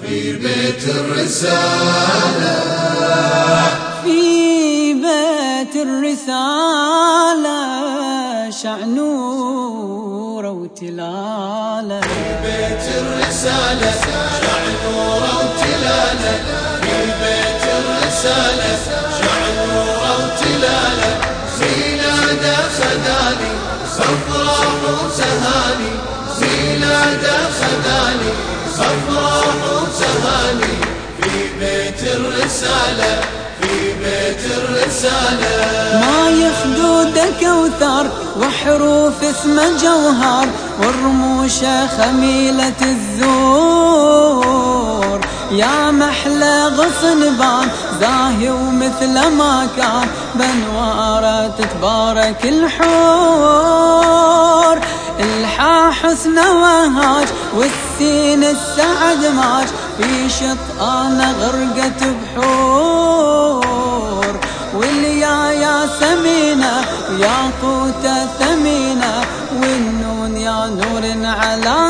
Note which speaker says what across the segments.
Speaker 1: في بيت الرسالة
Speaker 2: في بيت الرسالة شعنورة وتلالة
Speaker 1: في بيت الرسالة شعنورة وتلالة في بيت الرسالة زينة خداني صفراح وتهاني زينة خداني صفراح وتهاني. في بيت الرسالة في بيت الرسالة.
Speaker 2: ما يخدود كوثر وحروف اسمه جوهر ورموشة خميلة الزور. يا محلى غصن بان زاهي ومثل ما كان. بنوارة تتبارك الحور. الحا حسن وهاج والسين السعد ماج. في شطآن غرقت بحور. واليا يا سمينة وياقوتة ثمينة. والنون يا نور على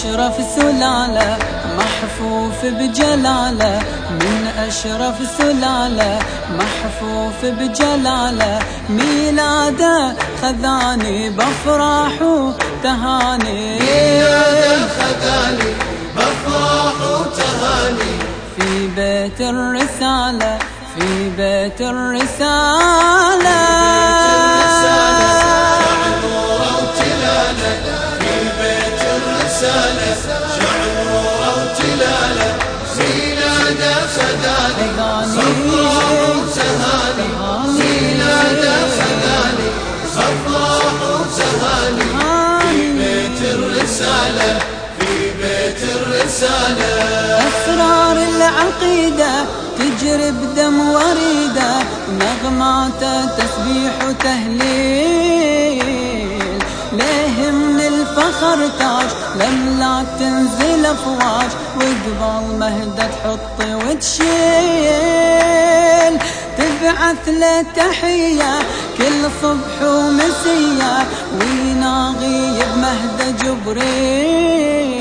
Speaker 2: أشرف سلالة محفوف بجلالة. من أشرف سلالة محفوف بجلالة. ميلاده خذاني بفرح وتهاني.
Speaker 1: ميلاده خذاني بفرح وتهاني.
Speaker 2: في بيت الرسالة في بيت الرسالة.
Speaker 1: الرسالة في بيت الرسالة.
Speaker 2: أسرار العقيدة تجري بدم وريدة نغماته تسبيح وتهليل. ليه من الفخر تاج؟ لملاك تنزل أفواج. وقبل مهدة تحط وتشيل. تبعث له تحية كل صبح ومسية ويناغي بمهدة جبريل.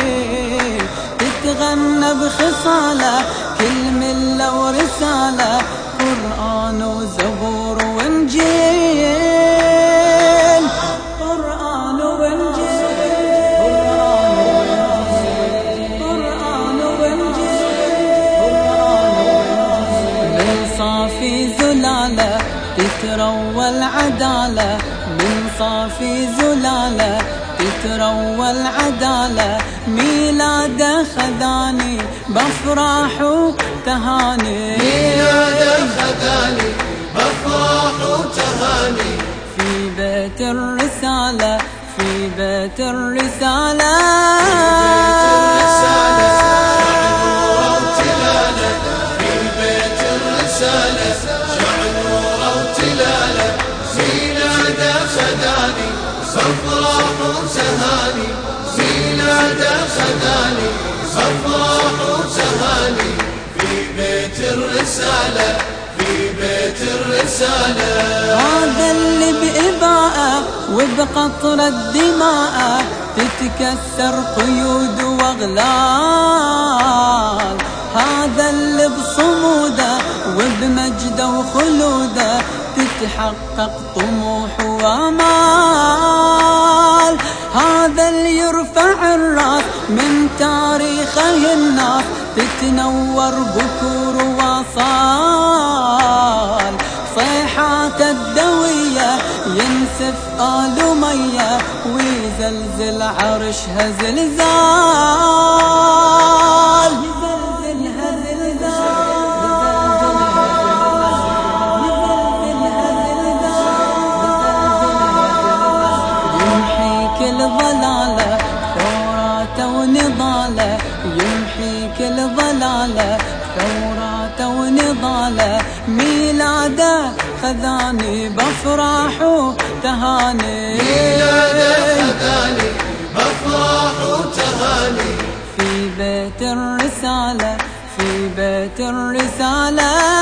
Speaker 2: تتغنى بخصاله كل ملة ورسالة قرآن وزبور وإنجيل. قرآن وإنجيل. قرآن وإنجيل. من صافي زلالة تتروى العدالة. من صافي زلالة تتروى العدالة. ميلاده خذاني بفرح وتهاني.
Speaker 1: ميلاده خذاني بفرح وتهاني.
Speaker 2: في بيت الرسالة في بيت الرسالة
Speaker 1: الرسالة. صفراح وتهاني في بيت الرسالة في بيت الرسالة
Speaker 2: هذا اللي بإباءة وبقطر الدماء تتكسر قيود وأغلال. هذا اللي بصموده وبمجده وخلوده تتحقق طموح وأمال. تتنور بكور وصال صيحات الدوية ينسف آل مية ويزلزل عرشها زلزال يزلزلها زلزال يمحي كل كل ضلالة ثوراته ونضاله ميلاده خذاني بفرح وتهاني
Speaker 1: ميلاده خذاني بفرح وتهاني
Speaker 2: في بيت الرسالة في بيت الرسالة.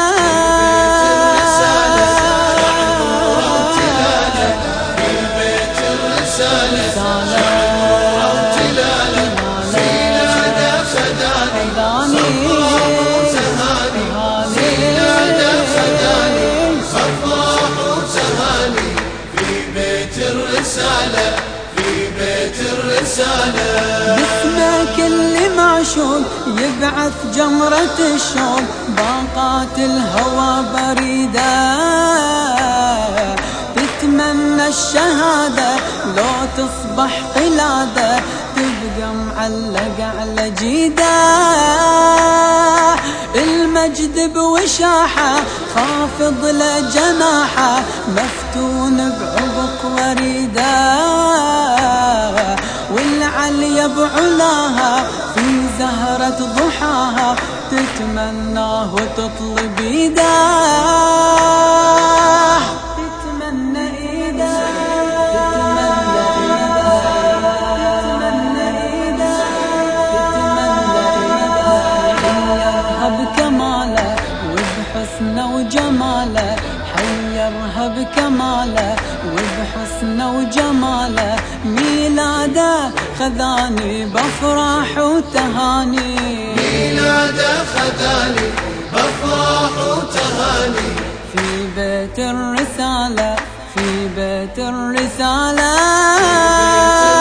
Speaker 1: الرسالة
Speaker 2: باسمك اللي معشوق يبعث جمرة الشوق باقات الهوى بريدة. تتمنى الشهادة لو تصبح قلادة تبقى معلق على جيدة. المجد بوشاحة خافض لجناحة مفتون بعبق وريدة. والعليا بعلاها في زهرة ضحاها؟ تتمناه وتطلب ايده تتمنى ايده تتمنى ايده حيرها بكماله وبحسنه وجماله. حيرها بكماله وبحسنه وجماله. خذاني بفرح وتهاني.
Speaker 1: ميلاده خذاني بفرح وتهاني.
Speaker 2: في بيت الرسالة في بيت الرسالة.
Speaker 1: في